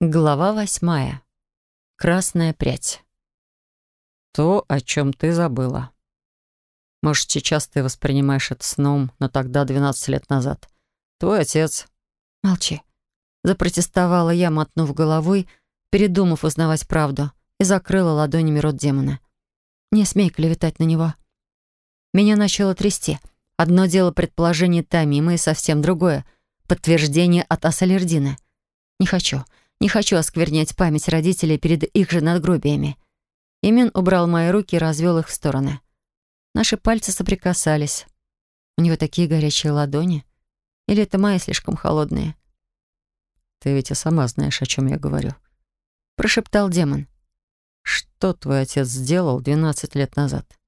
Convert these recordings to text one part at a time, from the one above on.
Глава восьмая. Красная прядь. То, о чем ты забыла. Может, сейчас ты воспринимаешь это сном, но тогда, 12 лет назад, твой отец... Молчи. Запротестовала я, мотнув головой, передумав узнавать правду, и закрыла ладонями рот демона. Не смей клеветать на него. Меня начало трясти. Одно дело предположение Тамимы и совсем другое — подтверждение от Ассалердина. Не хочу. Не хочу осквернять память родителей перед их же надгробиями. Имен убрал мои руки и развел их в стороны. Наши пальцы соприкасались. У него такие горячие ладони. Или это мои слишком холодные? «Ты ведь и сама знаешь, о чем я говорю», — прошептал демон. «Что твой отец сделал 12 лет назад?»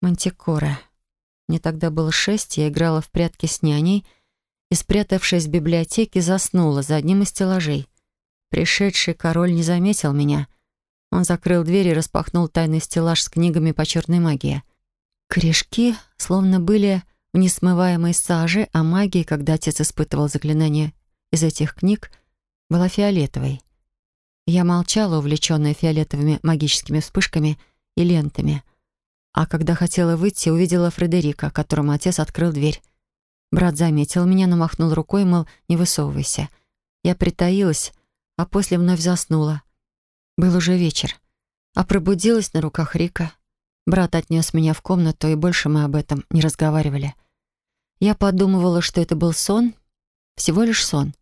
«Мантикора. Мне тогда было шесть, я играла в прятки с няней — и, спрятавшись в библиотеке, заснула за одним из стеллажей. Пришедший король не заметил меня. Он закрыл дверь и распахнул тайный стеллаж с книгами по черной магии. Корешки словно были в несмываемой саже, а магия, когда отец испытывал заклинание из этих книг, была фиолетовой. Я молчала, увлеченная фиолетовыми магическими вспышками и лентами. А когда хотела выйти, увидела Фредерика, которому отец открыл дверь. Брат заметил меня, но махнул рукой, мол, не высовывайся. Я притаилась, а после вновь заснула. Был уже вечер. А пробудилась на руках Рика. Брат отнес меня в комнату, и больше мы об этом не разговаривали. Я подумывала, что это был сон, всего лишь сон.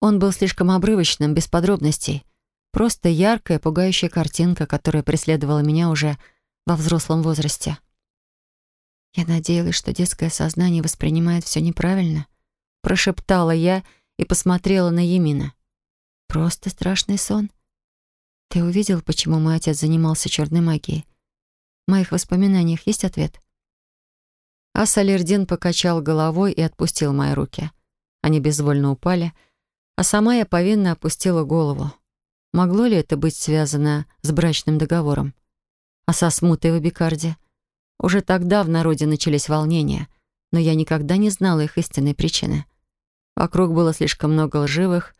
Он был слишком обрывочным, без подробностей. Просто яркая, пугающая картинка, которая преследовала меня уже во взрослом возрасте. Я надеялась, что детское сознание воспринимает все неправильно. Прошептала я и посмотрела на Емина. Просто страшный сон. Ты увидел, почему мой отец занимался черной магией? В моих воспоминаниях есть ответ? А Салердин покачал головой и отпустил мои руки. Они безвольно упали, а сама я повинно опустила голову. Могло ли это быть связано с брачным договором? А со смутой в Абикарде? Уже тогда в народе начались волнения, но я никогда не знала их истинной причины. Вокруг было слишком много лживых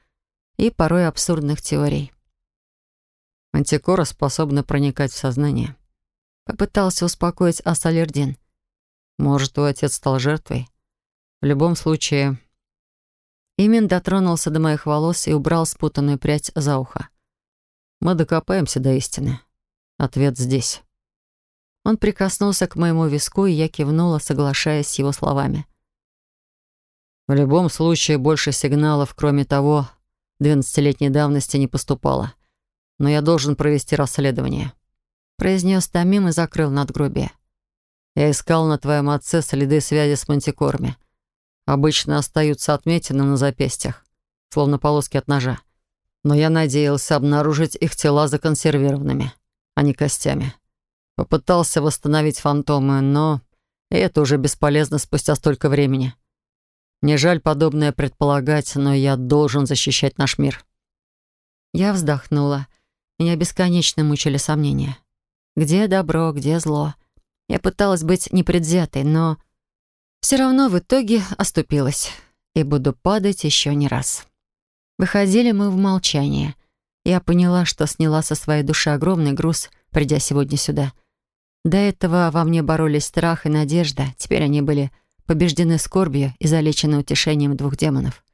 и порой абсурдных теорий. Антикора способна проникать в сознание. Попытался успокоить Ассалердин. Может, твой отец стал жертвой? В любом случае... Имен дотронулся до моих волос и убрал спутанную прядь за ухо. Мы докопаемся до истины. Ответ здесь. Он прикоснулся к моему виску, и я кивнула, соглашаясь с его словами. В любом случае, больше сигналов, кроме того, двенадцатилетней давности не поступало. Но я должен провести расследование. Произнес Тамим и закрыл надгробие. Я искал на твоем отце следы связи с мантикорами. Обычно остаются отметины на запястьях, словно полоски от ножа. Но я надеялся обнаружить их тела законсервированными, а не костями. Попытался восстановить фантомы, но это уже бесполезно спустя столько времени. Мне жаль подобное предполагать, но я должен защищать наш мир. Я вздохнула. Меня бесконечно мучили сомнения. Где добро, где зло? Я пыталась быть непредвзятой, но все равно в итоге оступилась. И буду падать еще не раз. Выходили мы в молчание. Я поняла, что сняла со своей души огромный груз, придя сегодня сюда. До этого во мне боролись страх и надежда. Теперь они были побеждены скорбью и залечены утешением двух демонов.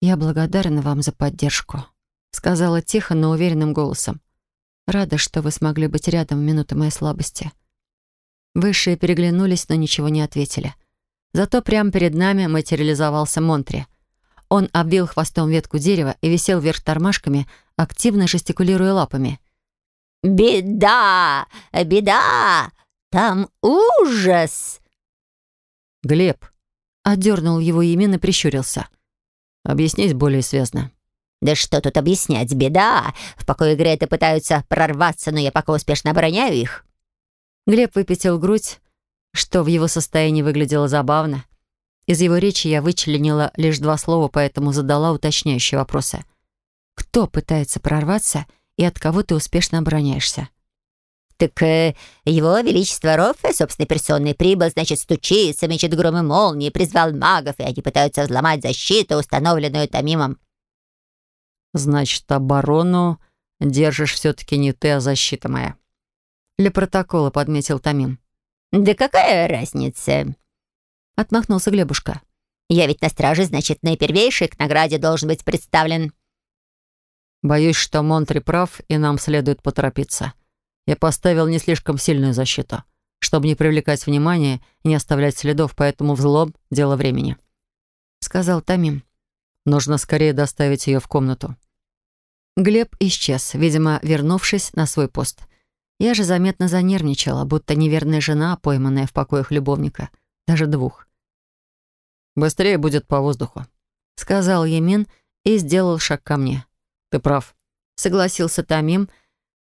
«Я благодарна вам за поддержку», — сказала тихо, но уверенным голосом. «Рада, что вы смогли быть рядом в минуту моей слабости». Высшие переглянулись, но ничего не ответили. Зато прямо перед нами материализовался Монтри. Он обвил хвостом ветку дерева и висел вверх тормашками, активно жестикулируя лапами. «Беда! Беда! Там ужас!» «Глеб!» — отдернул его имя и прищурился. «Объяснись более связно». «Да что тут объяснять? Беда! В покое Грета пытаются прорваться, но я пока успешно обороняю их». Глеб выпятил грудь, что в его состоянии выглядело забавно. Из его речи я вычленила лишь два слова, поэтому задала уточняющие вопросы. «Кто пытается прорваться?» И от кого ты успешно обороняешься. «Так э, его величество Роффе собственной персоной прибыл, значит, стучится, мечет громы молнии, призвал магов, и они пытаются взломать защиту, установленную Томимом». Значит, оборону держишь все-таки не ты, а защита моя. Для протокола подметил Тамим. «Да какая разница?» Отмахнулся Глебушка. «Я ведь на страже, значит, наипервейший к награде должен быть представлен». Боюсь, что Монтри прав, и нам следует поторопиться. Я поставил не слишком сильную защиту, чтобы не привлекать внимания и не оставлять следов, поэтому взлом — дело времени», — сказал Тамим. «Нужно скорее доставить ее в комнату». Глеб исчез, видимо, вернувшись на свой пост. Я же заметно занервничала, будто неверная жена, пойманная в покоях любовника. Даже двух. «Быстрее будет по воздуху», — сказал Емин и сделал шаг ко мне. «Ты прав», — согласился Тамим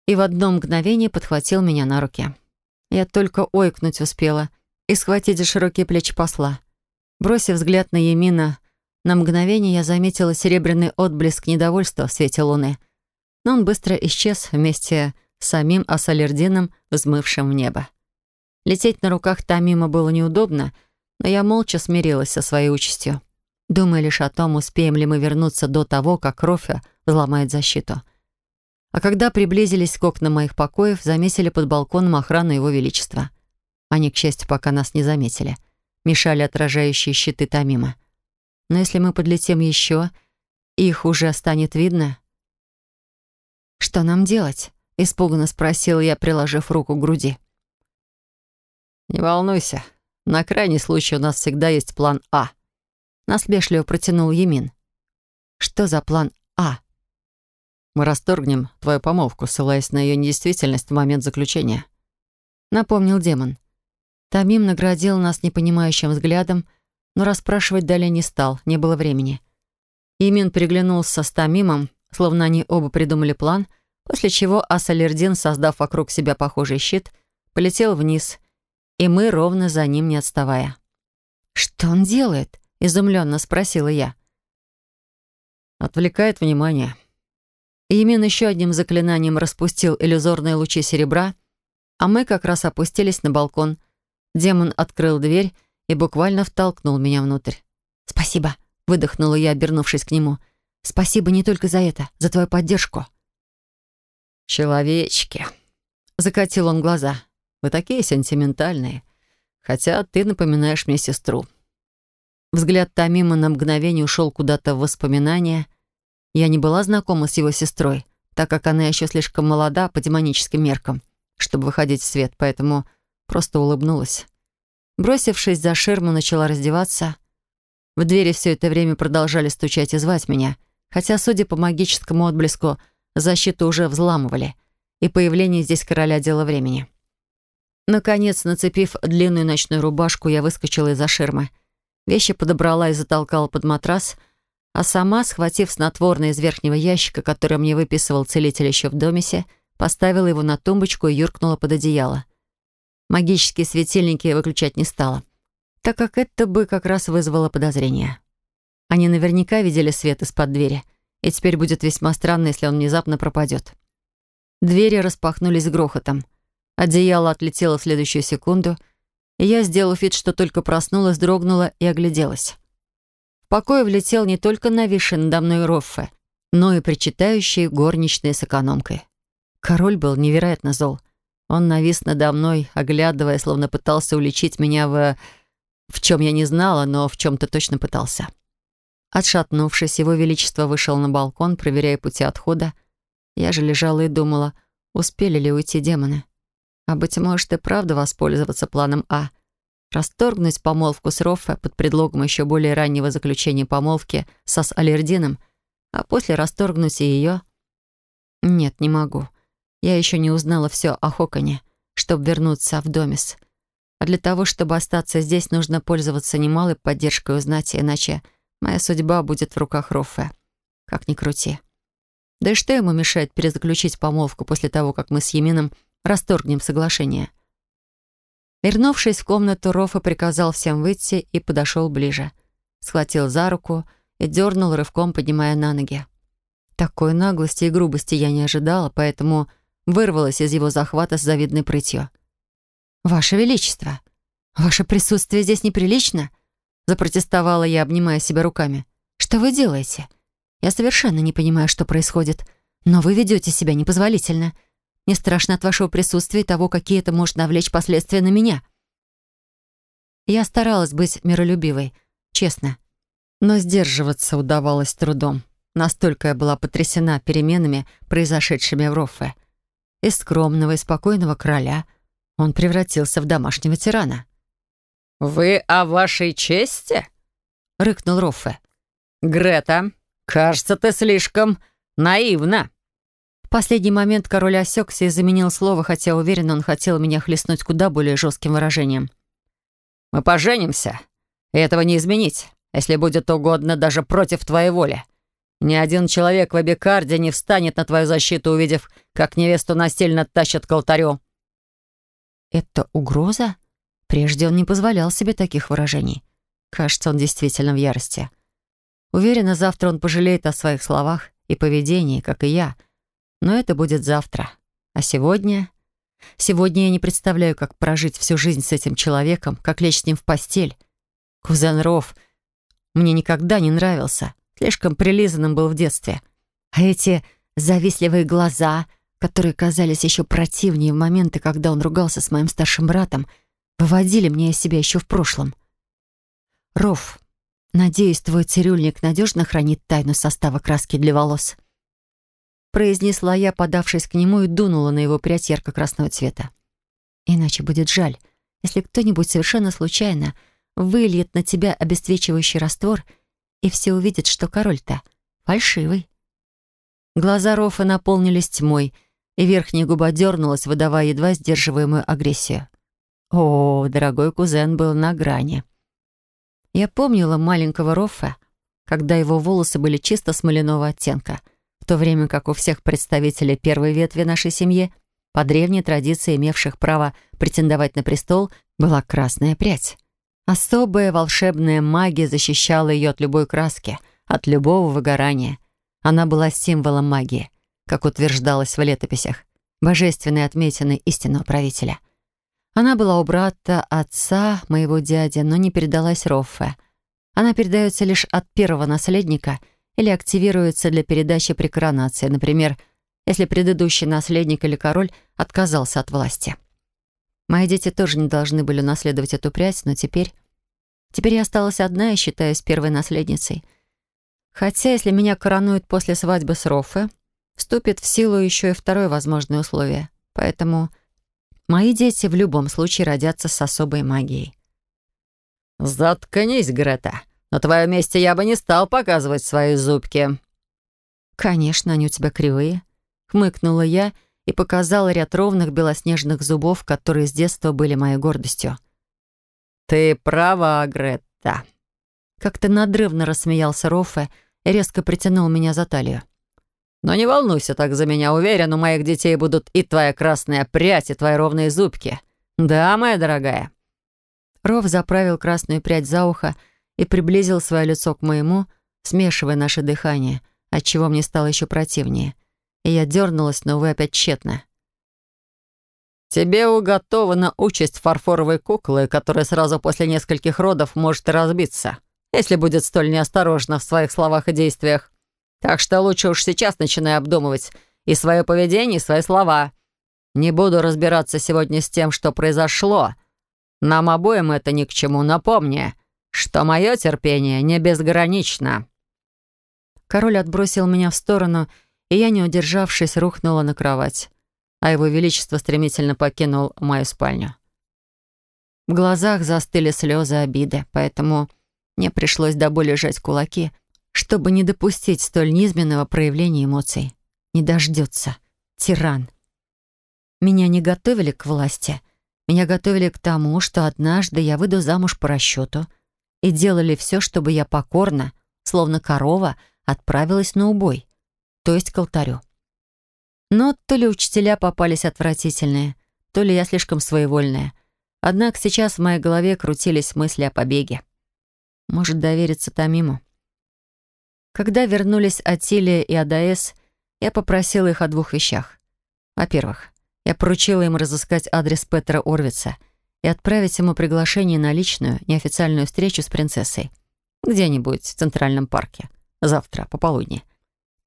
и в одно мгновение подхватил меня на руки. Я только ойкнуть успела и схватить за широкие плечи посла. Бросив взгляд на Емина, на мгновение я заметила серебряный отблеск недовольства в свете луны. Но он быстро исчез вместе с самим Асалердином, взмывшим в небо. Лететь на руках Тамима было неудобно, но я молча смирилась со своей участью, думая лишь о том, успеем ли мы вернуться до того, как Рофя взломает защиту. А когда приблизились к окнам моих покоев, заметили под балконом охрану Его Величества. Они, к счастью, пока нас не заметили. Мешали отражающие щиты Тамима. Но если мы подлетим еще, их уже станет видно. «Что нам делать?» — испуганно спросил я, приложив руку к груди. «Не волнуйся. На крайний случай у нас всегда есть план А». Насмешливо протянул Емин. «Что за план А?» Мы расторгнем твою помолвку, ссылаясь на ее недействительность в момент заключения», — напомнил демон. Тамим наградил нас непонимающим взглядом, но расспрашивать далее не стал, не было времени. Имин переглянулся с Тамимом, словно они оба придумали план, после чего Асалердин, создав вокруг себя похожий щит, полетел вниз, и мы ровно за ним не отставая. «Что он делает?» — изумленно спросила я. «Отвлекает внимание», Имен еще одним заклинанием распустил иллюзорные лучи серебра, а мы как раз опустились на балкон. Демон открыл дверь и буквально втолкнул меня внутрь. «Спасибо», — выдохнула я, обернувшись к нему. «Спасибо не только за это, за твою поддержку». «Человечки», — закатил он глаза, — «вы такие сентиментальные, хотя ты напоминаешь мне сестру». Взгляд Тамима на мгновение ушел куда-то в воспоминания — я не была знакома с его сестрой, так как она еще слишком молода по демоническим меркам, чтобы выходить в свет, поэтому просто улыбнулась. Бросившись за ширму, начала раздеваться. В двери все это время продолжали стучать и звать меня, хотя, судя по магическому отблеску, защиту уже взламывали, и появление здесь короля дело времени. Наконец, нацепив длинную ночную рубашку, я выскочила из-за ширмы. Вещи подобрала и затолкала под матрас — а сама, схватив снотворное из верхнего ящика, который мне выписывал целитель еще в домисе, поставила его на тумбочку и юркнула под одеяло. Магические светильники выключать не стала, так как это бы как раз вызвало подозрение. Они наверняка видели свет из-под двери, и теперь будет весьма странно, если он внезапно пропадет. Двери распахнулись грохотом. Одеяло отлетело в следующую секунду, я, сделав вид, что только проснулась, дрогнула и огляделась покое влетел не только нависший надо мной Роффе, но и причитающий горничной с экономкой. Король был невероятно зол. Он навис надо мной, оглядывая, словно пытался уличить меня в... в чем я не знала, но в чем-то точно пытался. Отшатнувшись, его величество вышел на балкон, проверяя пути отхода. Я же лежала и думала, успели ли уйти демоны. А, быть может, и правда воспользоваться планом А — Расторгнуть помолвку с Роффе под предлогом еще более раннего заключения помолвки со с Алердином, а после расторгнуть и ее? Нет, не могу. Я еще не узнала все о Хоконе, чтобы вернуться в Домис. А для того, чтобы остаться здесь, нужно пользоваться немалой поддержкой у знати, иначе моя судьба будет в руках Роффе. Как ни крути. Да и что ему мешает перезаключить помолвку после того, как мы с Емином расторгнем соглашение? Вернувшись в комнату, Рофа приказал всем выйти и подошел ближе. Схватил за руку и дернул рывком, поднимая на ноги. Такой наглости и грубости я не ожидала, поэтому вырвалась из его захвата с завидной прытью. «Ваше Величество, ваше присутствие здесь неприлично?» запротестовала я, обнимая себя руками. «Что вы делаете? Я совершенно не понимаю, что происходит, но вы ведете себя непозволительно. Мне страшно от вашего присутствия и того, какие это может навлечь последствия на меня». Я старалась быть миролюбивой, честно. Но сдерживаться удавалось трудом. Настолько я была потрясена переменами, произошедшими в Роффе. Из скромного и спокойного короля он превратился в домашнего тирана. «Вы о вашей чести?» — рыкнул Роффе. «Грета, кажется, ты слишком наивна». Последний момент король осекся и заменил слово, хотя уверен, он хотел меня хлестнуть куда более жестким выражением. «Мы поженимся, и этого не изменить, если будет угодно даже против твоей воли. Ни один человек в Абикарде не встанет на твою защиту, увидев, как невесту насильно тащат к алтарю». «Это угроза?» Прежде он не позволял себе таких выражений. Кажется, он действительно в ярости. Уверена, завтра он пожалеет о своих словах и поведении, как и я. Но это будет завтра. А сегодня... Сегодня я не представляю, как прожить всю жизнь с этим человеком, как лечь с ним в постель. Кузен Ров мне никогда не нравился. Слишком прилизанным был в детстве. А эти завистливые глаза, которые казались еще противнее в моменты, когда он ругался с моим старшим братом, выводили меня из себя еще в прошлом. Ров, надеюсь, твой цирюльник надежно хранит тайну состава краски для волос. Произнесла я, подавшись к нему, и дунула на его прядь ярко-красного цвета. Иначе будет жаль, если кто-нибудь совершенно случайно выльет на тебя обесцвечивающий раствор, и все увидят, что король-то фальшивый. Глаза Рофа наполнились тьмой, и верхняя губа дернулась, выдавая едва сдерживаемую агрессию. О, дорогой кузен был на грани. Я помнила маленького Роффа, когда его волосы были чисто смоляного оттенка, то время как у всех представителей первой ветви нашей семьи, по древней традиции имевших право претендовать на престол, была красная прядь. Особая волшебная магия защищала ее от любой краски, от любого выгорания. Она была символом магии, как утверждалось в летописях, божественной отметиной истинного правителя — она была у брата, отца, моего дяди, но не передалась Роффе. Она передается лишь от первого наследника или активируется для передачи при коронации, например, если предыдущий наследник или король отказался от власти. Мои дети тоже не должны были наследовать эту прядь, но теперь... Теперь я осталась одна и считаюсь первой наследницей. Хотя, если меня коронуют после свадьбы с Роффе, вступит в силу еще и второе возможное условие. Поэтому Мои дети в любом случае родятся с особой магией. «Заткнись, Грета. На твоем месте я бы не стал показывать свои зубки». «Конечно, они у тебя кривые», — хмыкнула я и показала ряд ровных белоснежных зубов, которые с детства были моей гордостью. «Ты права, Грета». Как-то надрывно рассмеялся Рофе и резко притянул меня за талию. Но не волнуйся так за меня. Уверен, у моих детей будут и твоя красная прядь, и твои ровные зубки. Да, моя дорогая». Ров заправил красную прядь за ухо и приблизил свое лицо к моему, смешивая наше дыхание, отчего мне стало еще противнее. И я дернулась, но, увы, опять тщетно. «Тебе уготована участь фарфоровой куклы, которая сразу после нескольких родов может разбиться, если будет столь неосторожна в своих словах и действиях. Так что лучше уж сейчас начинай обдумывать и свое поведение, и свои слова. Не буду разбираться сегодня с тем, что произошло. Нам обоим это ни к чему. Напомни, что мое терпение не безгранично». Король отбросил меня в сторону, и я, не удержавшись, рухнула на кровать, а его величество стремительно покинул мою спальню. В глазах застыли слезы обиды, поэтому мне пришлось до боли сжать кулаки чтобы не допустить столь низменного проявления эмоций. Не дождется. Тиран. Меня не готовили к власти. Меня готовили к тому, что однажды я выйду замуж по расчету. И делали все, чтобы я покорно, словно корова, отправилась на убой, то есть к алтарю. Но то ли учителя попались отвратительные, то ли я слишком своевольная. Однако сейчас в моей голове крутились мысли о побеге. Может довериться Тамиму. Когда вернулись Атилия и Адаэс, я попросила их о двух вещах. Во-первых, я поручила им разыскать адрес Петра Орвица и отправить ему приглашение на личную, неофициальную встречу с принцессой. Где-нибудь в Центральном парке. Завтра, пополудни.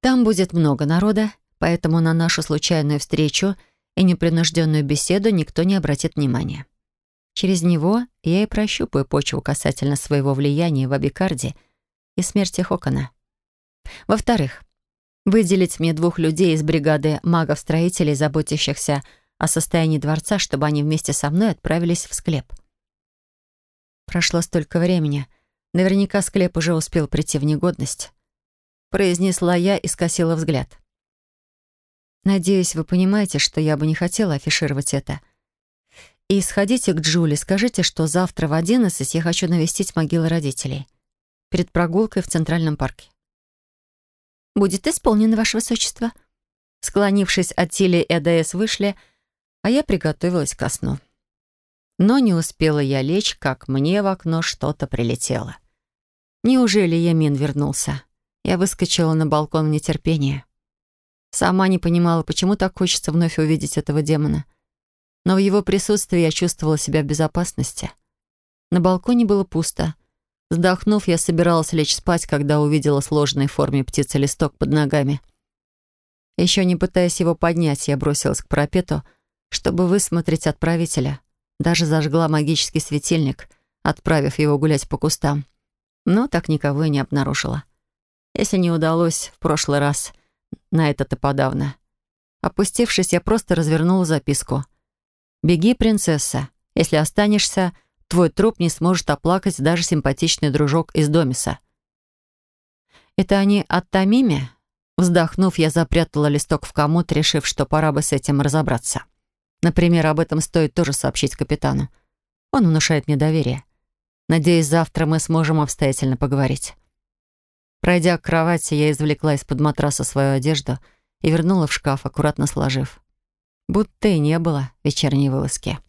Там будет много народа, поэтому на нашу случайную встречу и непринужденную беседу никто не обратит внимания. Через него я и прощупаю почву касательно своего влияния в Абикарде и смерти Хокона. Во-вторых, выделить мне двух людей из бригады магов-строителей, заботящихся о состоянии дворца, чтобы они вместе со мной отправились в склеп. Прошло столько времени. Наверняка склеп уже успел прийти в негодность. Произнесла я и скосила взгляд. Надеюсь, вы понимаете, что я бы не хотела афишировать это. И сходите к Джули, скажите, что завтра в одиннадцать я хочу навестить могилы родителей. Перед прогулкой в Центральном парке. «Будет исполнено, Ваше Высочество». Склонившись от Тили и АДС вышли, а я приготовилась ко сну. Но не успела я лечь, как мне в окно что-то прилетело. Неужели Ямин вернулся? Я выскочила на балкон в нетерпении. Сама не понимала, почему так хочется вновь увидеть этого демона. Но в его присутствии я чувствовала себя в безопасности. На балконе было пусто. Вздохнув, я собиралась лечь спать, когда увидела сложенный в форме птицы листок под ногами. Еще не пытаясь его поднять, я бросилась к парапету, чтобы высмотреть отправителя. Даже зажгла магический светильник, отправив его гулять по кустам. Но так никого и не обнаружила. Если не удалось в прошлый раз, на этот и подавно. Опустившись, я просто развернула записку. «Беги, принцесса. Если останешься, твой труп не сможет оплакать даже симпатичный дружок из Домиса». «Это они от Тамими?» Вздохнув, я запрятала листок в комод, решив, что пора бы с этим разобраться. Например, об этом стоит тоже сообщить капитану. Он внушает мне доверие. Надеюсь, завтра мы сможем обстоятельно поговорить. Пройдя к кровати, я извлекла из-под матраса свою одежду и вернула в шкаф, аккуратно сложив. Будто и не было вечерней вылазки.